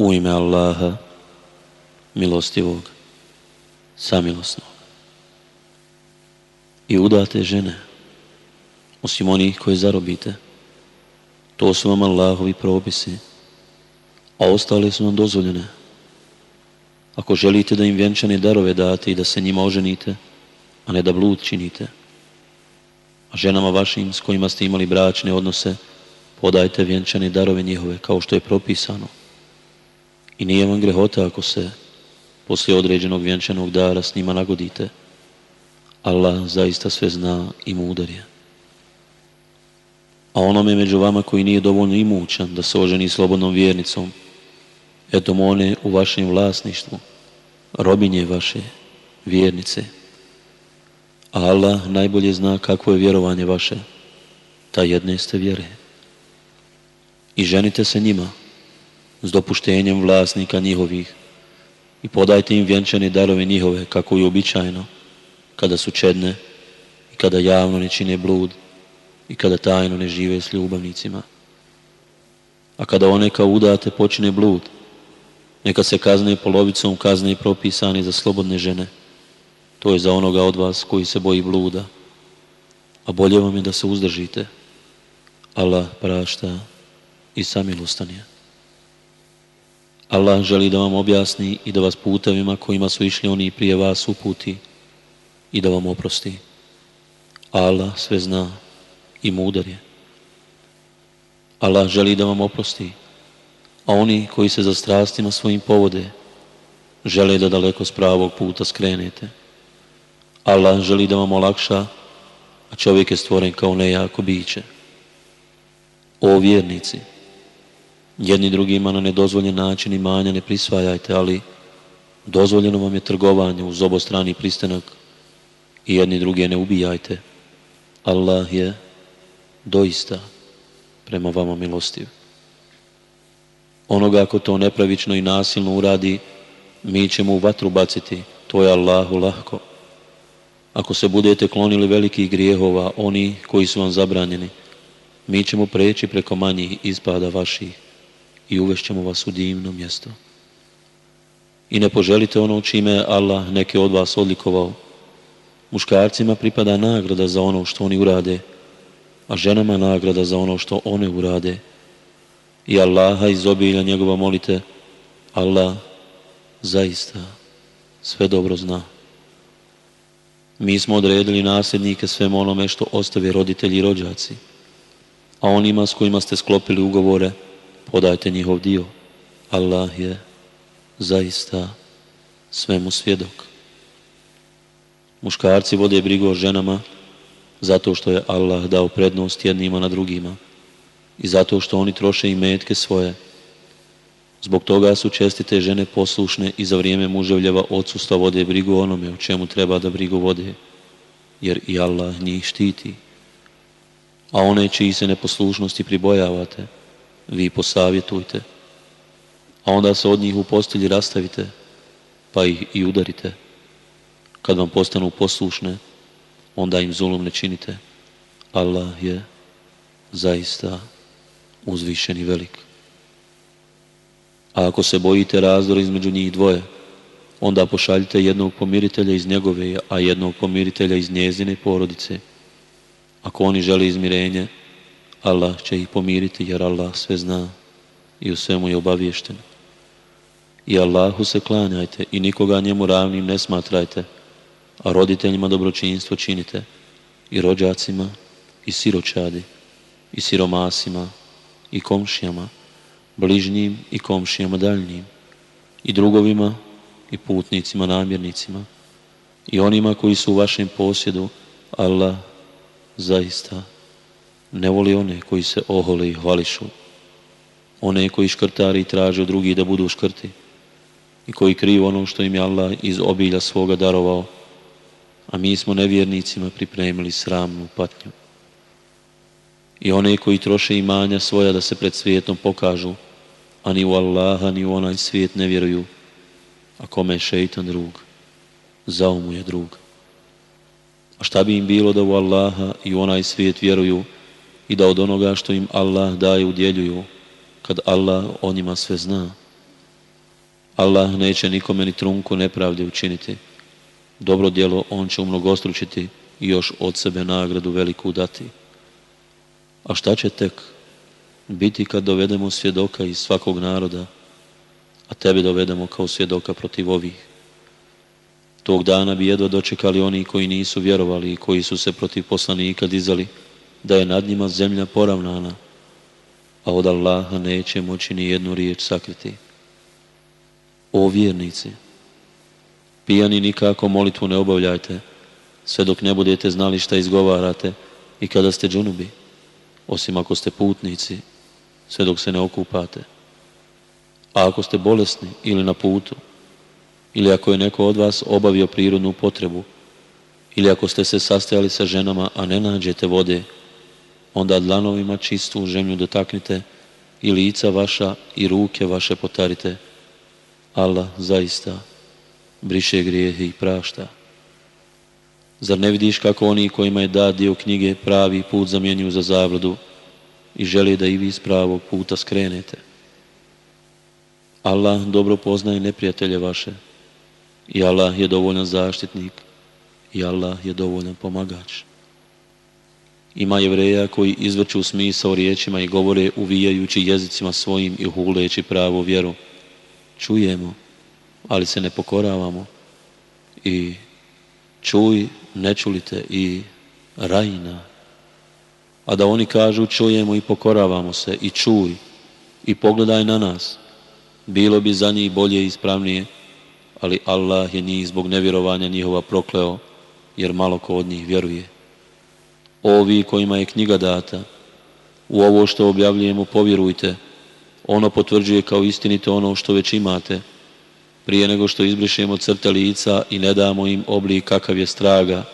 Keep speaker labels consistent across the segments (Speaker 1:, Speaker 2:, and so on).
Speaker 1: U ime Allaha, milostivog, samilosnog. I udate žene, osim onih koje zarobite, to su vam Allahovi propisi, a ostale su vam dozvoljene. Ako želite da im vjenčane darove date i da se njima oženite, a ne da blud činite, a ženama vašim s kojima ste imali bračne odnose, podajte vjenčane darove njihove kao što je propisano. I nije vam grehota ako se poslije određenog vjenčanog dara s njima nagodite. Allah zaista sve zna i mudar je. A onome među vama koji nije dovoljno imućan da se oženi slobodnom vjernicom, eto mu one u vašem vlasništvu, robinje vaše, vjernice. A Allah najbolje zna kakvo je vjerovanje vaše, ta jedne ste vjere. I ženite se njima, s dopuštenjem vlasnika njihovih i podajte im vjenčane darove njihove kako je običajno, kada su čedne i kada javno ne čine blud i kada tajno ne žive s ljubavnicima. A kada one kao udate počine blud, neka se kazne polovicom kazne propisani za slobodne žene. To je za onoga od vas koji se boji bluda. A bolje vam je da se uzdržite. Allah prašta i samilostan je. Allah želi da vam objasni i da vas putevima kojima su išli oni prije vas uputi i da vam oprosti. Allah sve zna i mudar je. Allah želi da vam oprosti, a oni koji se za strastima svojim povode žele da daleko s pravog puta skrenete. Allah želi da vam olakša, a čovjek je stvoren kao nejako biće. O vjernici, jedni drugima na nedozvoljen način imanja ne prisvajajte, ali dozvoljeno vam je trgovanje uz obostrani pristanak i jedni druge ne ubijajte. Allah je doista prema vama milostiv. Onoga ako to nepravično i nasilno uradi, mi ćemo u vatru baciti, to je Allahu lahko. Ako se budete klonili velikih grijehova, oni koji su vam zabranjeni, mi ćemo preći preko manjih ispada vaših i uvešćemo vas u divno mjesto. I ne poželite ono čime Allah neke od vas odlikovao. Muškarcima pripada nagrada za ono što oni urade, a ženama nagrada za ono što one urade. I Allaha iz obilja njegova molite, Allah zaista sve dobro zna. Mi smo odredili nasljednike svemu onome što ostave roditelji i rođaci, a onima s kojima ste sklopili ugovore, podajte njihov dio. Allah je zaista svemu svjedok. Muškarci vode brigu o ženama zato što je Allah dao prednost jednima na drugima i zato što oni troše i metke svoje. Zbog toga su čestite žene poslušne i za vrijeme muževljeva odsustva vode brigu onome o čemu treba da brigu vode, jer i Allah njih štiti. A one čiji se neposlušnosti pribojavate, vi posavjetujte, a onda se od njih u postelji rastavite, pa ih i udarite. Kad vam postanu poslušne, onda im zulum ne činite. Allah je zaista uzvišen i velik. A ako se bojite razdor između njih dvoje, onda pošaljite jednog pomiritelja iz njegove, a jednog pomiritelja iz njezine porodice. Ako oni žele izmirenje, Allah će ih pomiriti jer Allah sve zna i u svemu je obaviješten. I Allahu se klanjajte i nikoga njemu ravnim ne smatrajte, a roditeljima dobročinstvo činite i rođacima i siročadi i siromasima i komšijama, bližnjim i komšijama daljnjim i drugovima i putnicima namjernicima i onima koji su u vašem posjedu, Allah zaista ne voli one koji se ohole i hvališu, one koji škrtari traže od drugih da budu škrti. I koji kriju ono što im je Allah iz obilja svoga darovao, a mi smo nevjernicima pripremili sramnu patnju. I one koji troše imanja svoja da se pred svijetom pokažu, a ni u Allaha ni u onaj svijet ne vjeruju, a kome je šeitan drug, zao mu drug. A šta bi im bilo da u Allaha i u onaj svijet vjeruju, i da od onoga što im Allah daje udjeljuju, kad Allah o njima sve zna. Allah neće nikome ni trunku nepravde učiniti. Dobro djelo on će umnogostručiti i još od sebe nagradu veliku dati. A šta će tek biti kad dovedemo svjedoka iz svakog naroda, a tebe dovedemo kao svjedoka protiv ovih? Tog dana bi jedva dočekali oni koji nisu vjerovali i koji su se protiv poslanika dizali, da je nad njima zemlja poravnana, a od Allaha neće moći ni jednu riječ sakriti. O vjernici, pijani nikako molitvu ne obavljajte, sve dok ne budete znali šta izgovarate i kada ste džunubi, osim ako ste putnici, sve dok se ne okupate. A ako ste bolesni ili na putu, ili ako je neko od vas obavio prirodnu potrebu, ili ako ste se sastajali sa ženama, a ne nađete vode, onda dlanovima čistu žemlju dotaknite i lica vaša i ruke vaše potarite. Allah zaista briše grijehe i prašta. Zar ne vidiš kako oni kojima je dat dio knjige pravi put zamjenjuju za zavladu i želi da i vi s pravog puta skrenete? Allah dobro poznaje neprijatelje vaše i Allah je dovoljan zaštitnik i Allah je dovoljan pomagač. Ima jevreja koji izvrću smisao riječima i govore uvijajući jezicima svojim i huleći pravu vjeru. Čujemo, ali se ne pokoravamo. I čuj, ne čulite i rajna. A da oni kažu čujemo i pokoravamo se i čuj i pogledaj na nas. Bilo bi za njih bolje i ispravnije, ali Allah je njih zbog nevjerovanja njihova prokleo, jer malo ko od njih vjeruje. Ovi kojima je knjiga data, u ovo što objavljujemo povjerujte, ono potvrđuje kao istinito ono što već imate, prije nego što izbrišemo crte lica i ne damo im oblik kakav je straga,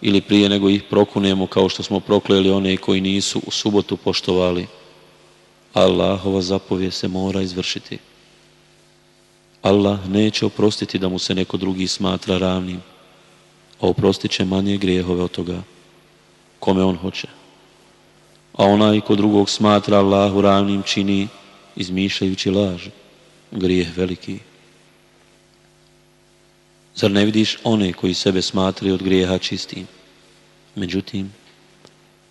Speaker 1: ili prije nego ih prokunemo kao što smo prokleli one koji nisu u subotu poštovali. Allahova zapovje se mora izvršiti. Allah neće oprostiti da mu se neko drugi smatra ravnim, a oprostit će manje grijehove od toga kome on hoće. A onaj ko drugog smatra Allahu ravnim čini izmišljajući laž, grijeh veliki. Zar ne vidiš one koji sebe smatraju od grijeha čistim? Međutim,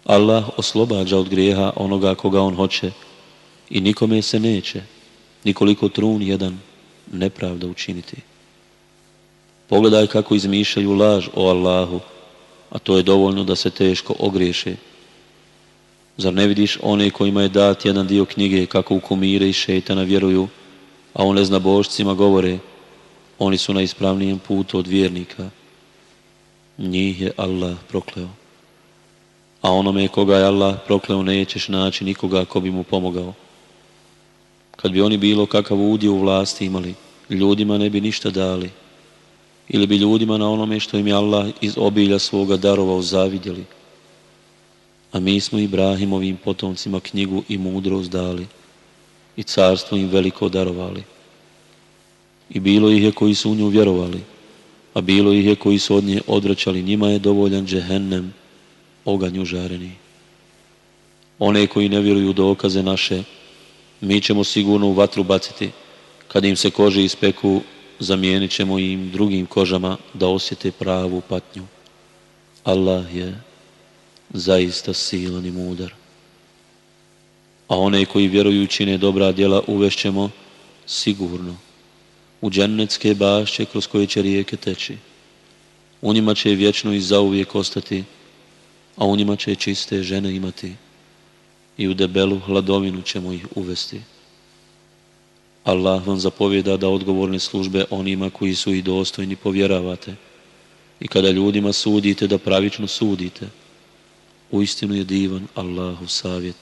Speaker 1: Allah oslobađa od grijeha onoga koga on hoće i nikome se neće, nikoliko trun jedan, nepravda učiniti. Pogledaj kako izmišljaju laž o Allahu, a to je dovoljno da se teško ogriješe. Zar ne vidiš one kojima je dat jedan dio knjige kako u komire i šetana vjeruju, a one zna božcima govore, oni su na ispravnijem putu od vjernika. Njih je Allah prokleo. A onome koga je Allah prokleo nećeš naći nikoga ko bi mu pomogao. Kad bi oni bilo kakav udio u vlasti imali, ljudima ne bi ništa dali. Ili bi ljudima na onome što im je Allah iz obilja svoga darovao zavidjeli. A mi smo Ibrahimovim potomcima knjigu i mudrost dali i carstvo im veliko darovali. I bilo ih je koji su u nju vjerovali, a bilo ih je koji su od nje odvraćali. Njima je dovoljan džehennem, oganj žareni. One koji ne vjeruju dokaze naše, mi ćemo sigurno u vatru baciti. Kad im se kože ispeku, zamijenit ćemo im drugim kožama da osjete pravu patnju. Allah je zaista silan i mudar. A one koji vjeruju čine dobra djela uvešćemo sigurno u džennetske bašće kroz koje će rijeke teći. U njima će vječno i zauvijek ostati, a u njima će čiste žene imati i u debelu hladovinu ćemo ih uvesti. Allah vam zapovjeda da odgovorne službe onima koji su i dostojni povjeravate i kada ljudima sudite da pravično sudite. Uistinu je divan Allahu savjet.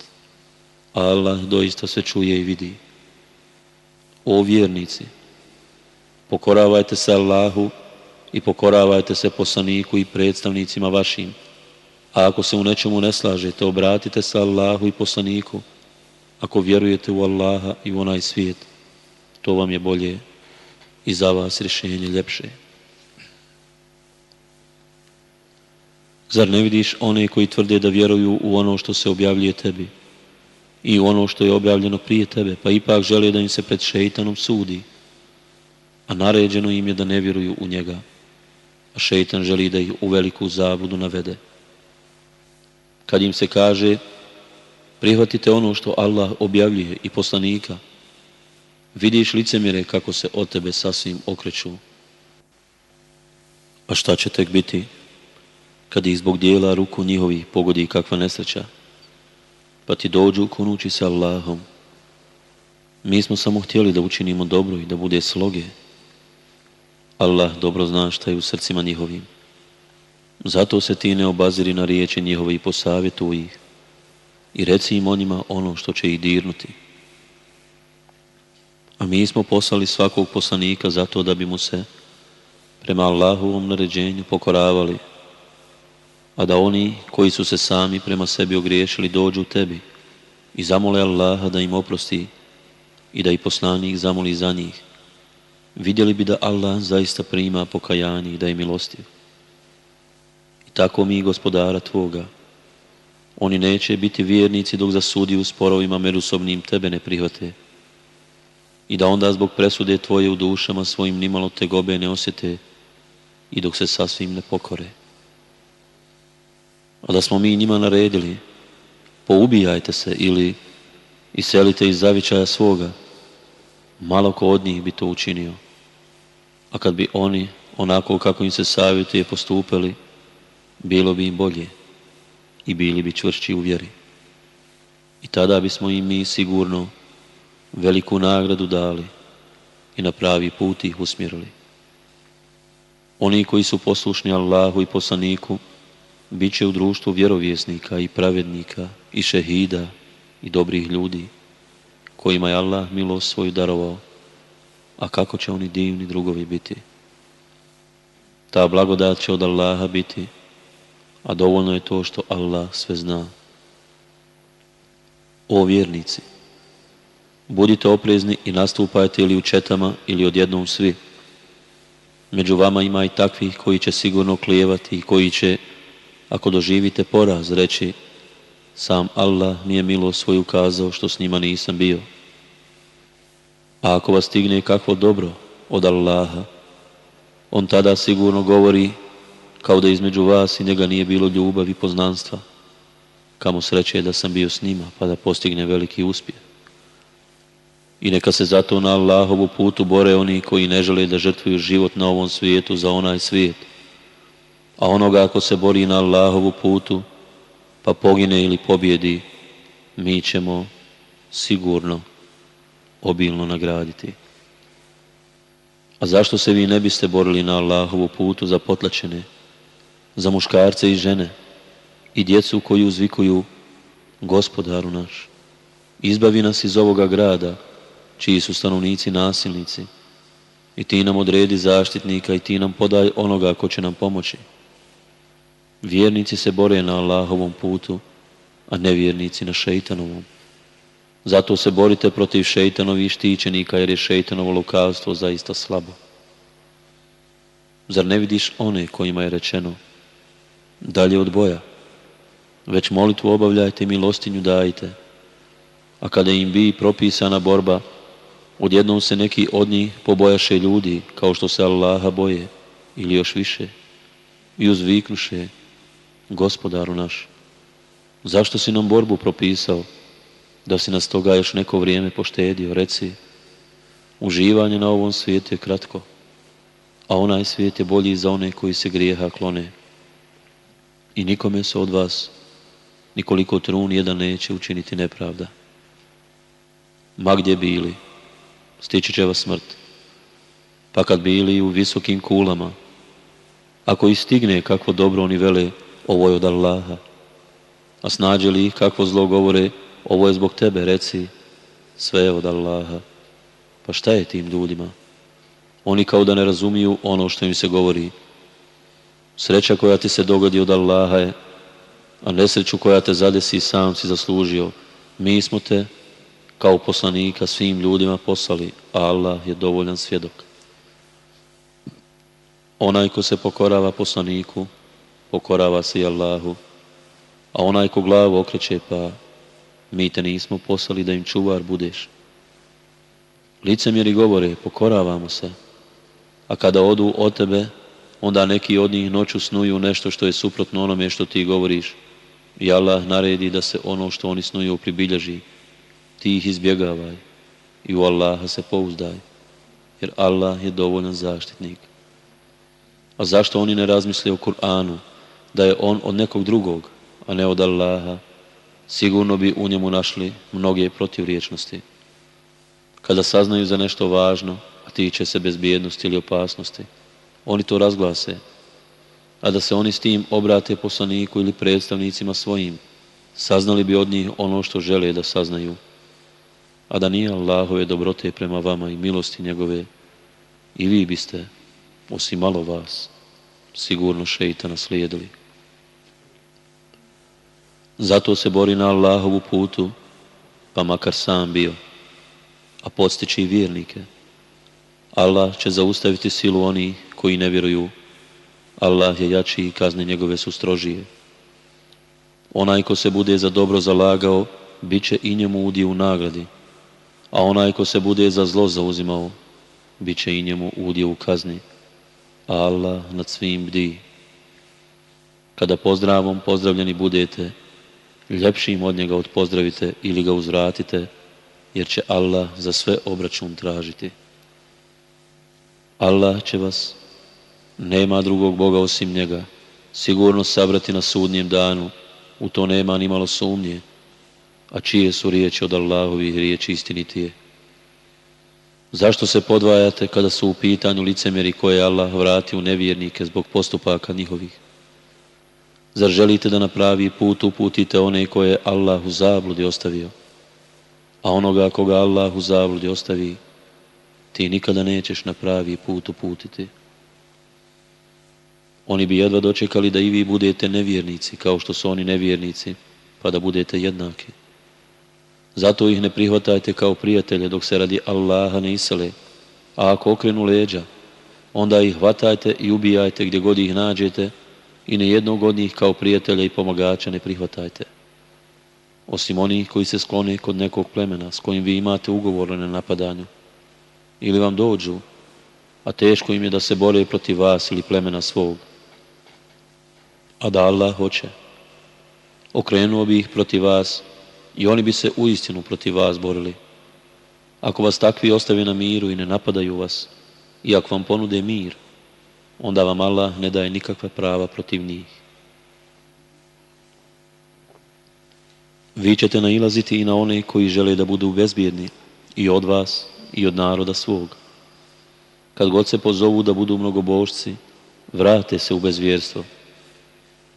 Speaker 1: Allah doista se čuje i vidi. O vjernici, pokoravajte se Allahu i pokoravajte se poslaniku i predstavnicima vašim. A ako se u nečemu ne slažete, obratite se Allahu i poslaniku. Ako vjerujete u Allaha i u onaj svijet, to vam je bolje i za vas rješenje ljepše. Zar ne vidiš one koji tvrde da vjeruju u ono što se objavljuje tebi i u ono što je objavljeno prije tebe, pa ipak žele da im se pred šeitanom sudi? a naređeno im je da ne vjeruju u njega, a šeitan želi da ih u veliku zabludu navede. Kad im se kaže, prihvatite ono što Allah objavljuje i poslanika, vidiš licemjere kako se od tebe sasvim okreću. A šta će tek biti kad ih zbog dijela ruku njihovi pogodi kakva nesreća, pa ti dođu kunući se Allahom. Mi smo samo htjeli da učinimo dobro i da bude sloge. Allah dobro zna šta je u srcima njihovim. Zato se ti ne obaziri na riječi njihove i posavjetuj ih i reci im o njima ono što će ih dirnuti. A mi smo poslali svakog poslanika zato da bi mu se prema Allahovom naređenju pokoravali, a da oni koji su se sami prema sebi ogriješili dođu tebi i zamole Allaha da im oprosti i da i poslanik zamoli za njih. Vidjeli bi da Allah zaista prima pokajanje i da je milostiv. I tako mi gospodara Tvoga, oni neće biti vjernici dok za u sporovima međusobnim tebe ne prihvate. I da onda zbog presude tvoje u dušama svojim nimalo tegobe ne osjete i dok se sasvim ne pokore. A da smo mi njima naredili, poubijajte se ili iselite iz zavičaja svoga, malo ko od njih bi to učinio. A kad bi oni, onako kako im se savjetuje, postupili, bilo bi im bolje i bili bi čvršći u vjeri. I tada bismo im mi sigurno veliku nagradu dali i na pravi put ih usmjerili. Oni koji su poslušni Allahu i poslaniku, bit će u društvu vjerovjesnika i pravednika i šehida i dobrih ljudi, kojima je Allah milost svoju darovao, a kako će oni divni drugovi biti. Ta blagodat će od Allaha biti a dovoljno je to što Allah sve zna. O vjernici, budite oprezni i nastupajte ili u četama ili odjednom svi. Među vama ima i takvih koji će sigurno klijevati i koji će, ako doživite poraz, reći sam Allah mi je milo svoju kazao što s njima nisam bio. A ako vas stigne kakvo dobro od Allaha, on tada sigurno govori kao da između vas i njega nije bilo ljubav i poznanstva. Kamo sreće da sam bio s njima, pa da postigne veliki uspjeh. I neka se zato na Allahovu putu bore oni koji ne žele da žrtvuju život na ovom svijetu za onaj svijet. A onoga ako se bori na Allahovu putu, pa pogine ili pobjedi, mi ćemo sigurno obilno nagraditi. A zašto se vi ne biste borili na Allahovu putu za potlačene, za muškarce i žene i djecu koju uzvikuju gospodaru naš. Izbavi nas iz ovoga grada, čiji su stanovnici nasilnici. I ti nam odredi zaštitnika i ti nam podaj onoga ko će nam pomoći. Vjernici se bore na Allahovom putu, a nevjernici na šeitanovom. Zato se borite protiv šeitanovih štićenika jer je šeitanovo lukavstvo zaista slabo. Zar ne vidiš one kojima je rečeno dalje od boja. Već molitvu obavljajte i milostinju dajte. A kada im bi propisana borba, odjednom se neki od njih pobojaše ljudi, kao što se Allaha boje, ili još više, i uzviknuše, gospodaru naš, zašto si nam borbu propisao, da si nas toga još neko vrijeme poštedio, reci, uživanje na ovom svijetu je kratko, a onaj svijet je bolji za one koji se grijeha klone i nikome se od vas nikoliko trun jedan neće učiniti nepravda. Ma gdje bili, stići će vas smrt. Pa kad bili u visokim kulama, ako ih stigne kakvo dobro oni vele, ovo je od Allaha. A snađe li ih kakvo zlo govore, ovo je zbog tebe, reci, sve je od Allaha. Pa šta je tim ljudima? Oni kao da ne razumiju ono što im se govori, Sreća koja ti se dogodi od Allaha je, a nesreću koja te zadesi sam si zaslužio. Mi smo te kao poslanika svim ljudima poslali, Allah je dovoljan svjedok. Onaj ko se pokorava poslaniku, pokorava se i Allahu, a onaj ko glavu okreće, pa mi te nismo poslali da im čuvar budeš. Licemjeri govore, pokoravamo se, a kada odu od tebe, onda neki od njih noću snuju nešto što je suprotno onome što ti govoriš. I Allah naredi da se ono što oni snuju pribilježi. Ti ih izbjegavaj i u Allaha se pouzdaj, jer Allah je dovoljan zaštitnik. A zašto oni ne razmisle o Kur'anu, da je on od nekog drugog, a ne od Allaha, sigurno bi u njemu našli mnoge protivriječnosti. Kada saznaju za nešto važno, a tiče se bezbjednosti ili opasnosti, oni to razglase, a da se oni s tim obrate poslaniku ili predstavnicima svojim, saznali bi od njih ono što žele da saznaju. A da nije Allahove dobrote prema vama i milosti njegove, i vi biste, osim malo vas, sigurno šeitana slijedili. Zato se bori na Allahovu putu, pa makar sam bio, a postići i vjernike. Allah će zaustaviti silu onih koji ne vjeruju. Allah je jači i kazne njegove su strožije. Onaj ko se bude za dobro zalagao, bit će i njemu udio u nagradi, a onaj ko se bude za zlo zauzimao, bit će i njemu udio u kazni. Allah nad svim bdi. Kada pozdravom pozdravljeni budete, ljepšim od njega odpozdravite ili ga uzvratite, jer će Allah za sve obračun tražiti. Allah će vas, nema drugog Boga osim njega, sigurno sabrati na sudnjem danu, u to nema ni malo sumnje, a čije su riječi od Allahovih riječi istinitije. Zašto se podvajate kada su u pitanju licemjeri koje Allah vrati u nevjernike zbog postupaka njihovih? Zar želite da na pravi put uputite one koje Allah u zabludi ostavio? A onoga koga Allah u zabludi ostavi, ti nikada nećeš na pravi put uputiti. Oni bi jedva dočekali da i vi budete nevjernici, kao što su oni nevjernici, pa da budete jednaki. Zato ih ne prihvatajte kao prijatelje dok se radi Allaha ne isele, a ako okrenu leđa, onda ih hvatajte i ubijajte gdje god ih nađete i ne jednog od njih kao prijatelja i pomagača ne prihvatajte. Osim onih koji se sklone kod nekog plemena s kojim vi imate ugovor na napadanju, ili vam dođu, a teško im je da se bore protiv vas ili plemena svog. A da Allah hoće, okrenuo bi ih protiv vas i oni bi se uistinu protiv vas borili. Ako vas takvi ostavi na miru i ne napadaju vas, i ako vam ponude mir, onda vam Allah ne daje nikakva prava protiv njih. Vi ćete nailaziti i na one koji žele da budu bezbjedni i od vas i od naroda svog. Kad god se pozovu da budu mnogobožci, vrate se u bezvjerstvo.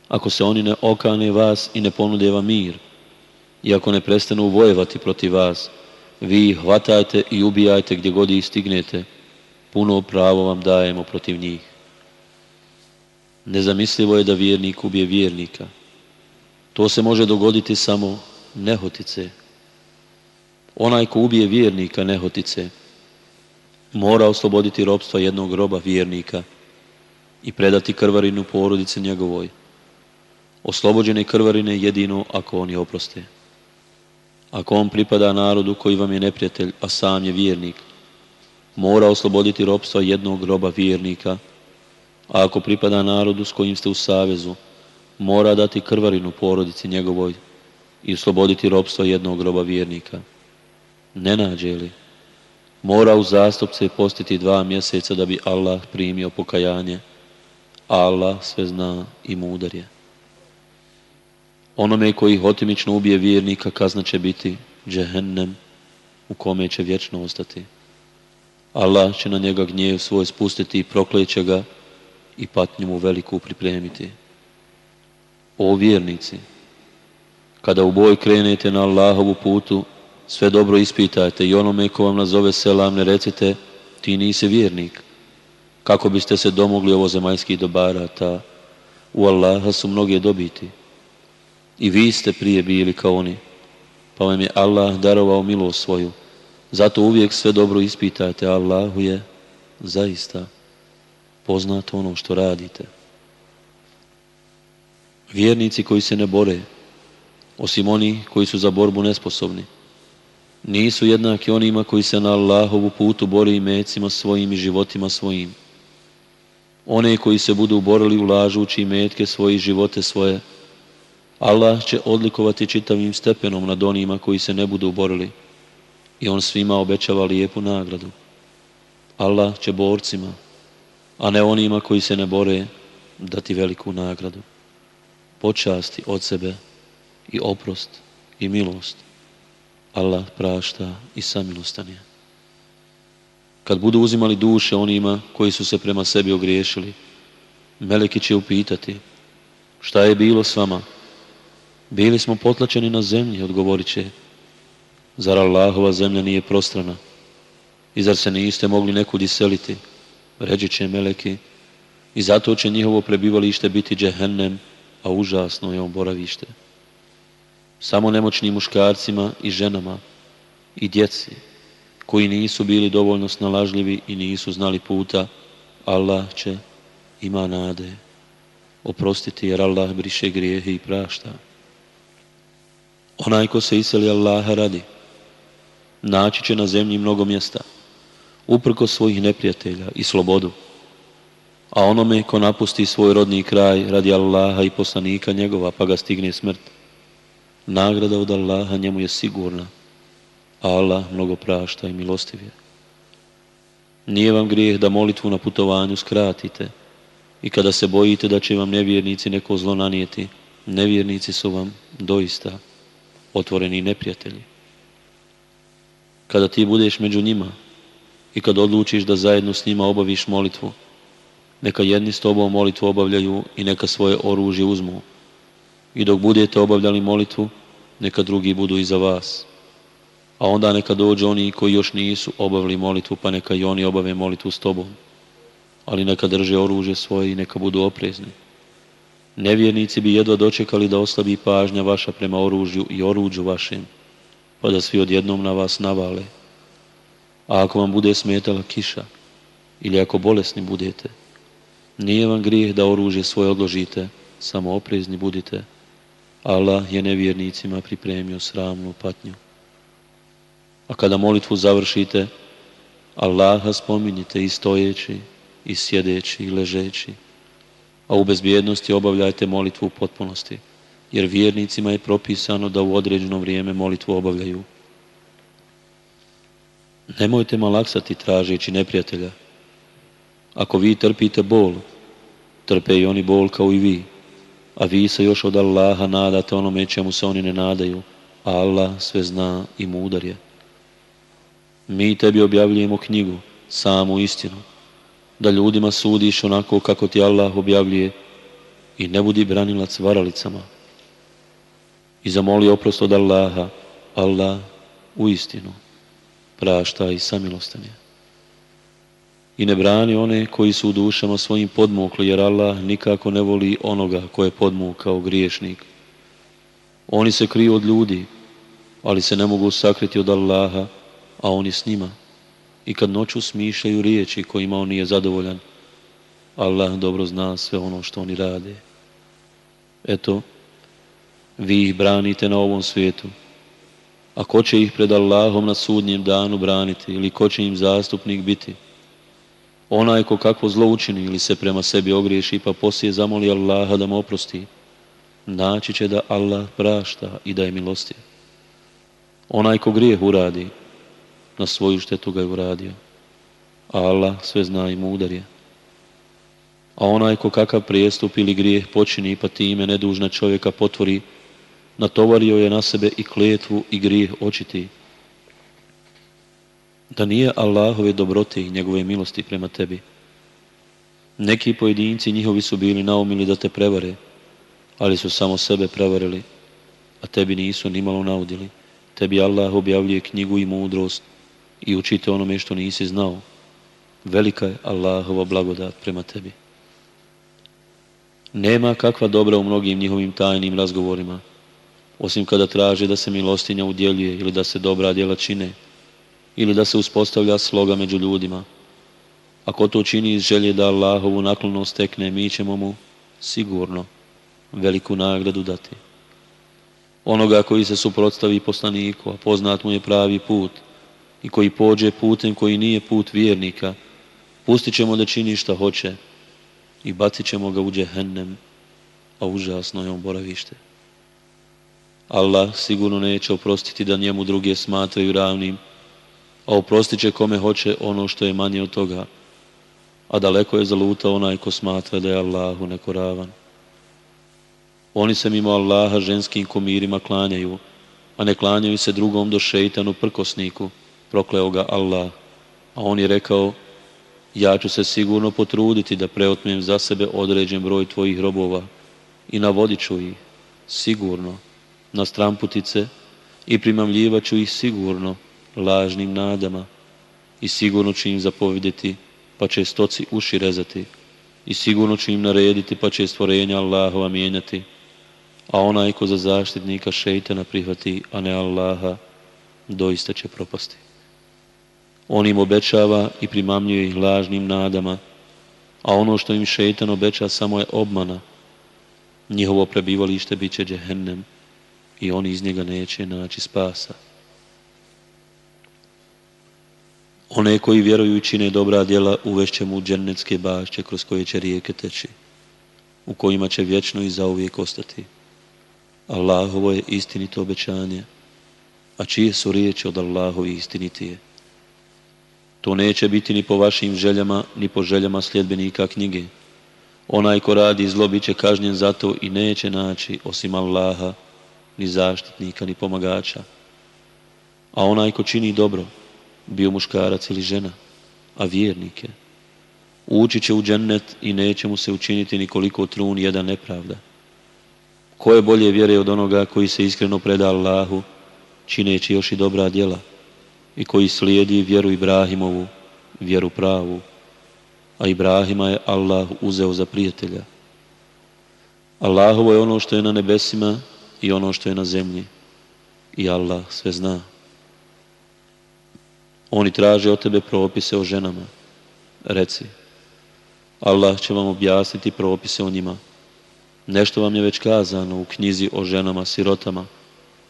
Speaker 1: Ako se oni ne okane vas i ne ponude vam mir, i ako ne prestanu vojevati protiv vas, vi ih hvatajte i ubijajte gdje god ih stignete, puno pravo vam dajemo protiv njih. Nezamislivo je da vjernik ubije vjernika. To se može dogoditi samo nehotice, Onaj ko ubije vjernika nehotice, mora osloboditi robstva jednog groba vjernika i predati krvarinu porodice njegovoj. Oslobođene krvarine jedino ako oni oproste. Ako on pripada narodu koji vam je neprijatelj, a sam je vjernik, mora osloboditi robstva jednog groba vjernika, a ako pripada narodu s kojim ste u savezu, mora dati krvarinu porodici njegovoj i osloboditi robstva jednog groba vjernika. Ne nađe li, mora u zastupce postiti dva mjeseca da bi Allah primio pokajanje, Allah sve zna i mudar je. Onome koji hotimično ubije vjernika kazna će biti džehennem u kome će vječno ostati. Allah će na njega gnjev svoj spustiti i prokleće ga i patnju mu veliku pripremiti. O vjernici, kada u boj krenete na Allahovu putu, sve dobro ispitajte i onome ko vam nazove selam ne recite ti nisi vjernik. Kako biste se domogli ovo zemaljskih dobara, ta u Allaha su mnoge dobiti. I vi ste prije bili kao oni, pa vam je Allah darovao milost svoju. Zato uvijek sve dobro ispitajte, Allahu je zaista poznato ono što radite. Vjernici koji se ne bore, osim oni koji su za borbu nesposobni, nisu jednaki onima koji se na Allahovu putu bori i mecima svojim i životima svojim. one koji se budu borili ulažući metke svoje živote svoje. Allah će odlikovati čitavim stepenom nad onima koji se ne budu borili i on svima obećava lijepu nagradu. Allah će borcima, a ne onima koji se ne bore, dati veliku nagradu. Počasti od sebe i oprost i milost. Allah prašta i samilostan je. Kad budu uzimali duše onima koji su se prema sebi ogriješili, Meleki će upitati, šta je bilo s vama? Bili smo potlačeni na zemlji, odgovorit će, zar Allahova zemlja nije prostrana? I zar se niste mogli nekud iseliti? Ređi će Meleki, i zato će njihovo prebivalište biti džehennem, a užasno je on boravište. Samo nemoćnim muškarcima i ženama i djeci koji nisu bili dovoljno snalažljivi i nisu znali puta, Allah će ima nade oprostiti jer Allah briše grijehe i prašta. Onaj ko se iseli Allaha radi, naći će na zemlji mnogo mjesta, uprko svojih neprijatelja i slobodu. A onome ko napusti svoj rodni kraj radi Allaha i poslanika njegova pa ga stigne smrt, nagrada od Allaha njemu je sigurna, a Allah mnogo prašta i milostiv je. Nije vam grijeh da molitvu na putovanju skratite i kada se bojite da će vam nevjernici neko zlo nanijeti, nevjernici su vam doista otvoreni neprijatelji. Kada ti budeš među njima i kad odlučiš da zajedno s njima obaviš molitvu, neka jedni s tobom molitvu obavljaju i neka svoje oružje uzmu. I dok budete obavljali molitvu, neka drugi budu iza vas. A onda neka dođu oni koji još nisu obavili molitvu, pa neka i oni obave molitvu s tobom. Ali neka drže oružje svoje i neka budu oprezni. Nevjernici bi jedva dočekali da oslabi pažnja vaša prema oružju i oruđu vašem, pa da svi odjednom na vas navale. A ako vam bude smetala kiša, ili ako bolesni budete, nije vam grijeh da oružje svoje odložite, samo oprezni budite. Allah je nevjernicima pripremio sramnu patnju. A kada molitvu završite, Allaha spominjite i stojeći, i sjedeći, i ležeći. A u bezbjednosti obavljajte molitvu u potpunosti, jer vjernicima je propisano da u određeno vrijeme molitvu obavljaju. Nemojte malaksati tražeći neprijatelja. Ako vi trpite bol, trpe i oni bol kao i vi, a vi se još od Allaha nadate onome čemu se oni ne nadaju, a Allah sve zna i mudar je. Mi tebi objavljujemo knjigu, samu istinu, da ljudima sudiš onako kako ti Allah objavljuje i ne budi branilac varalicama. I zamoli oprost od Allaha, Allah u istinu prašta i samilostan je. I ne brani one koji su u dušama svojim podmukli, jer Allah nikako ne voli onoga ko je podmukao griješnik. Oni se kriju od ljudi, ali se ne mogu sakriti od Allaha, a oni s njima. I kad noću smišljaju riječi kojima on nije zadovoljan, Allah dobro zna sve ono što oni rade. Eto, vi ih branite na ovom svijetu. A ko će ih pred Allahom na sudnjem danu braniti ili ko će im zastupnik biti? Onaj ko kakvo zlo učini ili se prema sebi ogriješi pa poslije zamoli Allaha da mu oprosti, naći će da Allah prašta i da je milostiv. Onaj ko grijeh uradi, na svoju štetu ga je uradio. A Allah sve zna i mudar je. A onaj ko kakav prijestup ili grijeh počini pa time nedužna čovjeka potvori, natovario je na sebe i kletvu i grijeh očiti. Da nije Allahove dobrote i njegove milosti prema tebi. Neki pojedinci njihovi su bili naumili da te prevare, ali su samo sebe prevarili, a tebi nisu nimalo naudili. Tebi Allah objavljuje knjigu i mudrost i učite onome što nisi znao. Velika je Allahova blagodat prema tebi. Nema kakva dobra u mnogim njihovim tajnim razgovorima, osim kada traže da se milostinja udjeljuje ili da se dobra djela čine, ili da se uspostavlja sloga među ljudima. Ako to čini iz želje da Allahovu naklonost stekne, mi ćemo mu sigurno veliku nagradu dati. Onoga koji se suprotstavi poslaniku, a poznat mu je pravi put, i koji pođe putem koji nije put vjernika, pustit ćemo da čini šta hoće, i bacit ćemo ga u džehennem, a užasno je on boravište. Allah sigurno neće oprostiti da njemu druge smatraju ravnim, a oprostit će kome hoće ono što je manje od toga, a daleko je zaluta onaj ko smatra da je Allahu nekoravan. Oni se mimo Allaha ženskim komirima klanjaju, a ne klanjaju se drugom do šeitanu prkosniku, prokleo ga Allah. A on je rekao, ja ću se sigurno potruditi da preotmem za sebe određen broj tvojih robova i navodit ću ih, sigurno, na stramputice i primamljivat ću ih sigurno lažnim nadama i sigurno ću im zapovidjeti pa će stoci uši rezati i sigurno ću im narediti pa će stvorenja Allahova mijenjati a onaj ko za zaštitnika šeitana prihvati, a ne Allaha, doista će propasti. On im obećava i primamljuje ih lažnim nadama, a ono što im šeitan obeća samo je obmana. Njihovo prebivalište bit će džehennem i oni iz njega neće naći spasa. One koji vjeruju i čine dobra djela uvešće mu džennetske bašće kroz koje će rijeke teći, u kojima će vječno i zauvijek ostati. Allahovo je istinito obećanje, a čije su riječi od Allahovi istinitije. To neće biti ni po vašim željama, ni po željama sljedbenika knjige. Onaj ko radi zlo bit će kažnjen za to i neće naći, osim Allaha, ni zaštitnika, ni pomagača. A onaj ko čini dobro, bio muškarac ili žena, a vjernike, ući će u džennet i neće mu se učiniti nikoliko trun jedan nepravda. Ko je bolje vjere od onoga koji se iskreno preda Allahu, čineći još i dobra djela i koji slijedi vjeru Ibrahimovu, vjeru pravu, a Ibrahima je Allah uzeo za prijatelja. Allahovo je ono što je na nebesima i ono što je na zemlji i Allah sve zna. Oni traže od tebe propise o ženama. Reci, Allah će vam objasniti propise o njima. Nešto vam je već kazano u knjizi o ženama sirotama,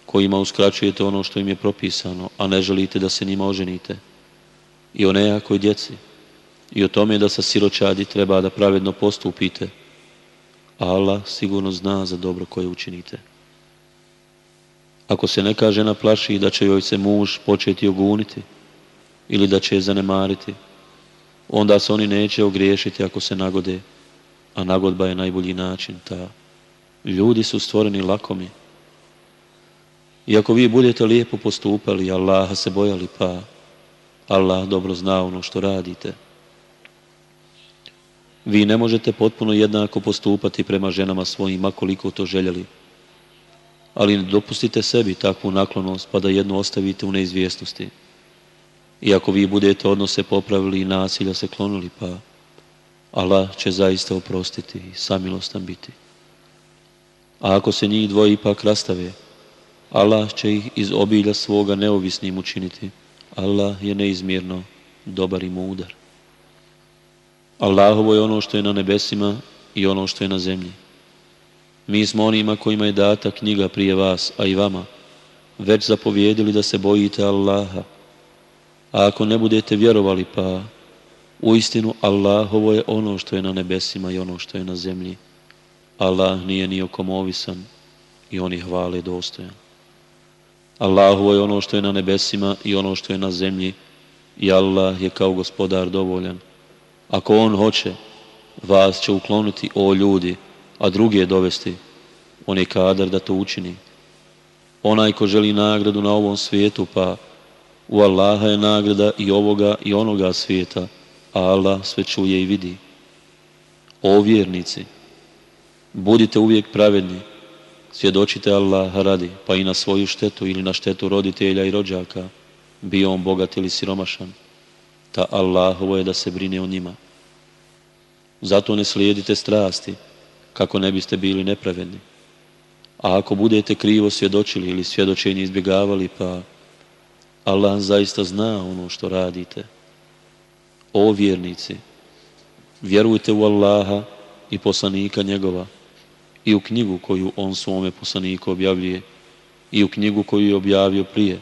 Speaker 1: kojima uskraćujete ono što im je propisano, a ne želite da se njima oženite. I o nejakoj djeci. I o tome da sa siročadi treba da pravedno postupite. Allah sigurno zna za dobro koje učinite. Ako se neka žena plaši da će joj se muž početi oguniti ili da će je zanemariti, onda se oni neće ogriješiti ako se nagode a nagodba je najbolji način ta. Ljudi su stvoreni lakomi. I ako vi budete lijepo postupali, Allaha se bojali, pa Allah dobro zna ono što radite. Vi ne možete potpuno jednako postupati prema ženama svojima koliko to željeli. Ali ne dopustite sebi takvu naklonost pa da jednu ostavite u neizvjesnosti. I ako vi budete odnose popravili i nasilja se klonili, pa Allah će zaista oprostiti i samilostan biti. A ako se njih dvoje ipak rastave, Allah će ih iz obilja svoga neovisnim učiniti. Allah je neizmjerno dobar i mudar. Allahovo je ono što je na nebesima i ono što je na zemlji. Mi smo onima kojima je data knjiga prije vas, a i vama, već zapovjedili da se bojite Allaha. A ako ne budete vjerovali, pa u istinu Allahovo je ono što je na nebesima i ono što je na zemlji. Allah nije ni okom ovisan i on je hvale dostojan. Allahovo je ono što je na nebesima i ono što je na zemlji i Allah je kao gospodar dovoljan. Ako on hoće, vas će ukloniti o ljudi, a drugi dovesti. On je kadar da to učini. Onaj ko želi nagradu na ovom svijetu, pa u Allaha je nagrada i ovoga i onoga svijeta Allah sve čuje i vidi. O vjernici, budite uvijek pravedni, svjedočite Allaha radi, pa i na svoju štetu ili na štetu roditelja i rođaka, bio on bogat ili siromašan, ta Allahovo je da se brine o njima. Zato ne slijedite strasti, kako ne biste bili nepravedni. A ako budete krivo svjedočili ili svjedočenje izbjegavali, pa Allah zaista zna ono što radite. O vjernici, vjerujte u Allaha i poslanika njegova i u knjigu koju on svome poslaniku objavljuje i u knjigu koju je objavio prije.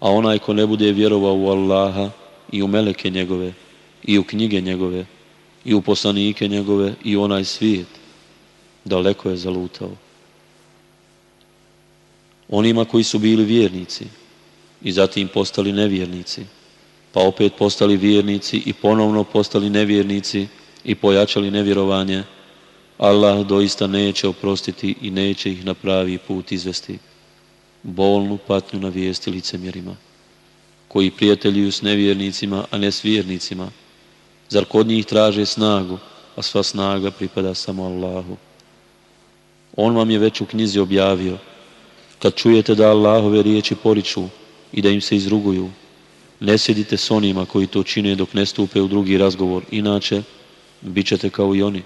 Speaker 1: A onaj ko ne bude vjerovao u Allaha i u meleke njegove i u knjige njegove i u poslanike njegove i onaj svijet, daleko je zalutao. Onima koji su bili vjernici i zatim postali nevjernici, pa opet postali vjernici i ponovno postali nevjernici i pojačali nevjerovanje, Allah doista neće oprostiti i neće ih na pravi put izvesti. Bolnu patnju na vijesti licemjerima, koji prijateljuju s nevjernicima, a ne s vjernicima. Zar kod njih traže snagu, a sva snaga pripada samo Allahu. On vam je već u knjizi objavio, kad čujete da Allahove riječi poriču i da im se izruguju, ne sjedite s onima koji to čine dok ne stupe u drugi razgovor, inače bit ćete kao i oni.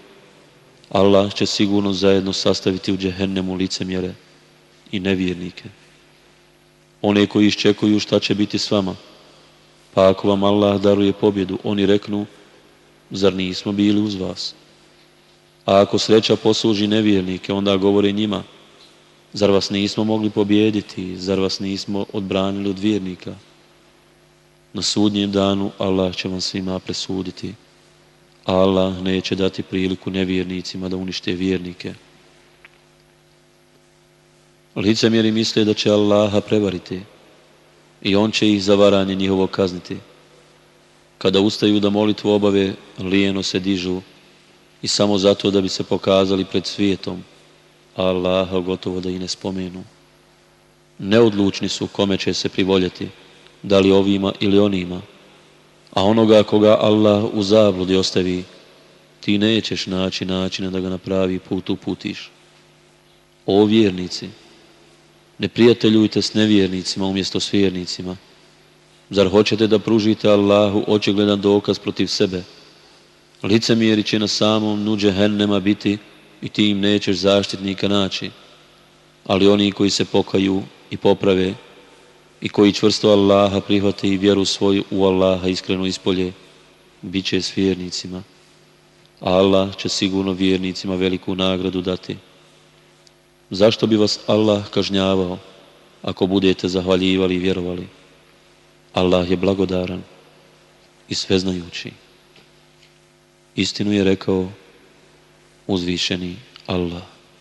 Speaker 1: Allah će sigurno zajedno sastaviti u džehennemu licemjere i nevjernike. One koji iščekuju šta će biti s vama. Pa ako vam Allah daruje pobjedu, oni reknu, zar nismo bili uz vas? A ako sreća posluži nevjernike, onda govore njima, zar vas nismo mogli pobijediti, zar vas nismo odbranili od vjernika? Na sudnjem danu Allah će vam svima presuditi. Allah neće dati priliku nevjernicima da unište vjernike. Licemjeri misle da će Allaha prevariti i on će ih za varanje njihovo kazniti. Kada ustaju da molitvu obave, lijeno se dižu i samo zato da bi se pokazali pred svijetom, Allaha gotovo da i ne spomenu. Neodlučni su kome će se privoljeti, da li ovima ili onima, a onoga koga Allah u zabludi ostavi, ti nećeš naći načina da ga na pravi put uputiš. O vjernici, ne prijateljujte s nevjernicima umjesto s vjernicima. Zar hoćete da pružite Allahu očigledan dokaz protiv sebe? Licemjeri će na samom nuđe hennema biti i ti im nećeš zaštitnika naći. Ali oni koji se pokaju i poprave i koji čvrsto Allaha prihvate i vjeru svoju u Allaha iskreno ispolje, bit će s vjernicima. Allah će sigurno vjernicima veliku nagradu dati. Zašto bi vas Allah kažnjavao ako budete zahvaljivali i vjerovali? Allah je blagodaran i sveznajući. Istinu je rekao uzvišeni Allah.